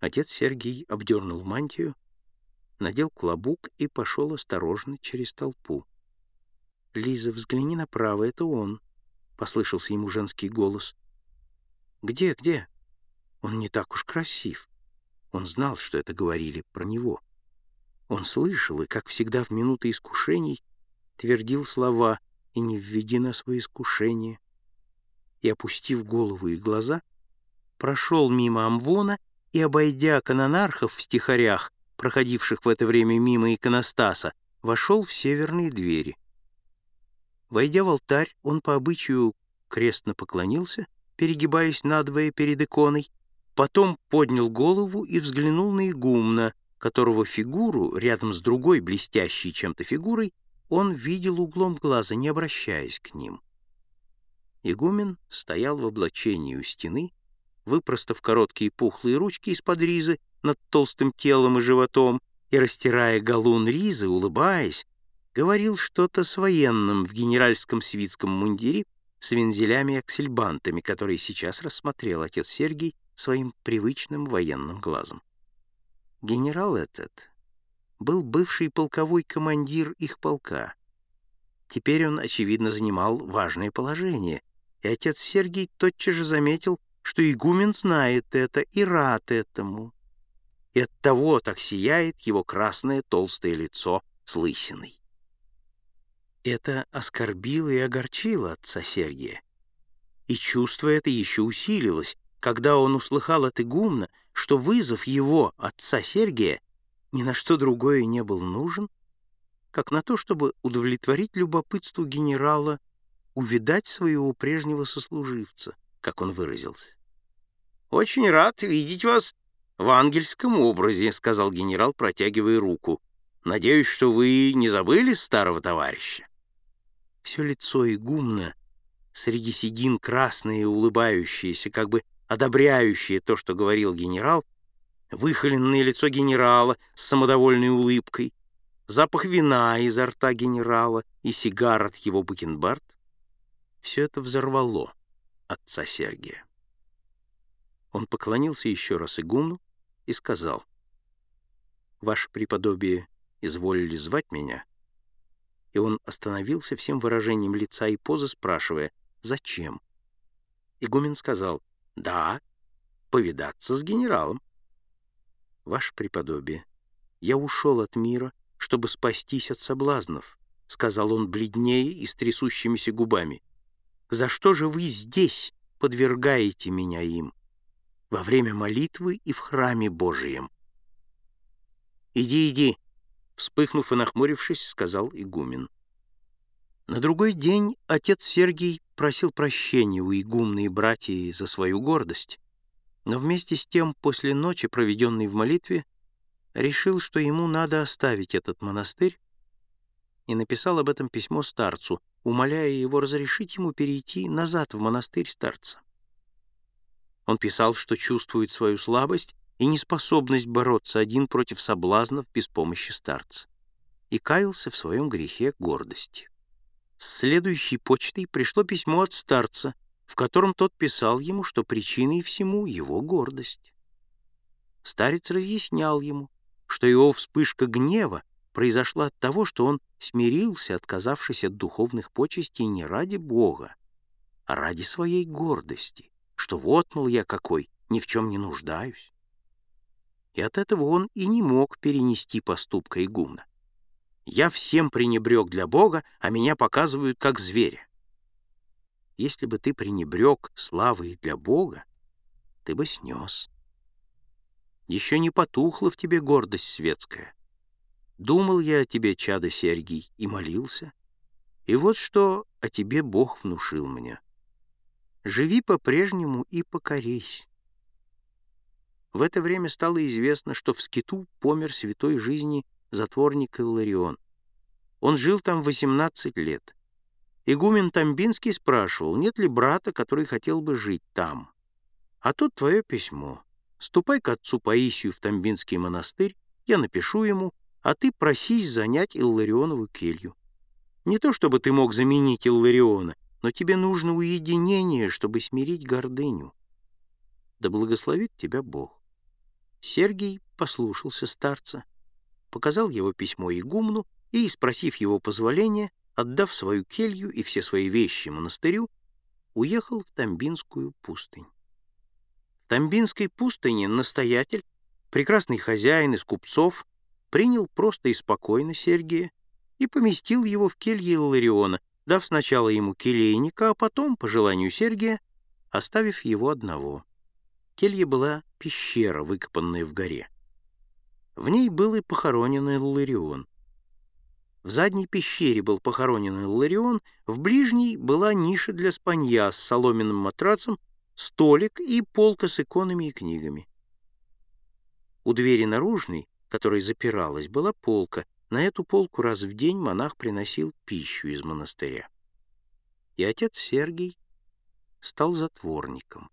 Отец Сергий обдернул мантию, надел клобук и пошел осторожно через толпу. «Лиза, взгляни направо, это он», — послышался ему женский голос. «Где, где?» «Он не так уж красив». Он знал, что это говорили про него. Он слышал, и, как всегда в минуты искушений, твердил слова «И не введи нас во искушение». И, опустив голову и глаза, прошел мимо Амвона и, обойдя канонархов в стихарях, проходивших в это время мимо иконостаса, вошел в северные двери. Войдя в алтарь, он по обычаю крестно поклонился, перегибаясь надвое перед иконой, потом поднял голову и взглянул на игумна, которого фигуру, рядом с другой блестящей чем-то фигурой, он видел углом глаза, не обращаясь к ним. Игумен стоял в облачении у стены, выпростав короткие пухлые ручки из-под ризы над толстым телом и животом и, растирая галун ризы, улыбаясь, говорил что-то с военным в генеральском свитском мундире с вензелями и аксельбантами, которые сейчас рассмотрел отец Сергий своим привычным военным глазом. Генерал этот был бывший полковой командир их полка. Теперь он, очевидно, занимал важное положение, и отец Сергий тотчас же заметил, что игумен знает это и рад этому. И оттого так сияет его красное толстое лицо с лысиной. Это оскорбило и огорчило отца Сергия. И чувство это еще усилилось, когда он услыхал от игумна, что вызов его, отца Сергия, ни на что другое не был нужен, как на то, чтобы удовлетворить любопытству генерала увидать своего прежнего сослуживца, как он выразился. «Очень рад видеть вас в ангельском образе», — сказал генерал, протягивая руку. «Надеюсь, что вы не забыли старого товарища?» Все лицо игумна, среди седин красное и улыбающееся, как бы одобряющее то, что говорил генерал, выхоленное лицо генерала с самодовольной улыбкой, запах вина изо рта генерала и сигар от его бакенбард — все это взорвало отца Сергия. Он поклонился еще раз игумну и сказал, «Ваше преподобие изволили звать меня?» И он остановился всем выражением лица и позы, спрашивая, «Зачем?» Игумен сказал, «Да, повидаться с генералом». «Ваше преподобие, я ушел от мира, чтобы спастись от соблазнов», сказал он бледнее и с трясущимися губами. «За что же вы здесь подвергаете меня им?» во время молитвы и в храме Божием. «Иди, иди!» — вспыхнув и нахмурившись, сказал игумен. На другой день отец Сергий просил прощения у игумной братьи за свою гордость, но вместе с тем после ночи, проведенной в молитве, решил, что ему надо оставить этот монастырь, и написал об этом письмо старцу, умоляя его разрешить ему перейти назад в монастырь старца. Он писал, что чувствует свою слабость и неспособность бороться один против соблазнов без помощи старца, и каялся в своем грехе гордости. С следующей почтой пришло письмо от старца, в котором тот писал ему, что причиной всему его гордость. Старец разъяснял ему, что его вспышка гнева произошла от того, что он смирился, отказавшись от духовных почестей не ради Бога, а ради своей гордости что вот, мол, я какой, ни в чем не нуждаюсь. И от этого он и не мог перенести поступка игумна. Я всем пренебрег для Бога, а меня показывают как зверя. Если бы ты пренебрег славой для Бога, ты бы снес. Еще не потухла в тебе гордость светская. Думал я о тебе, чадо Сергий, и молился. И вот что о тебе Бог внушил мне. Живи по-прежнему и покорись. В это время стало известно, что в скиту помер святой жизни затворник Илларион. Он жил там 18 лет. Игумен Тамбинский спрашивал, нет ли брата, который хотел бы жить там. А тут твое письмо. Ступай к отцу Паисию в Тамбинский монастырь, я напишу ему, а ты просись занять Илларионову келью. Не то чтобы ты мог заменить Иллариона, но тебе нужно уединение, чтобы смирить гордыню. Да благословит тебя Бог. Сергий послушался старца, показал его письмо игумну и, спросив его позволения, отдав свою келью и все свои вещи монастырю, уехал в Тамбинскую пустынь. В Тамбинской пустыне настоятель, прекрасный хозяин из купцов, принял просто и спокойно Сергия и поместил его в келье Лариона, дав сначала ему келейника, а потом, по желанию Сергия, оставив его одного. Келья была пещера, выкопанная в горе. В ней был и похоронен Илларион. В задней пещере был похоронен Илларион, в ближней была ниша для спанья с соломенным матрацем, столик и полка с иконами и книгами. У двери наружной, которая запиралась, была полка. На эту полку раз в день монах приносил пищу из монастыря. И отец Сергий стал затворником.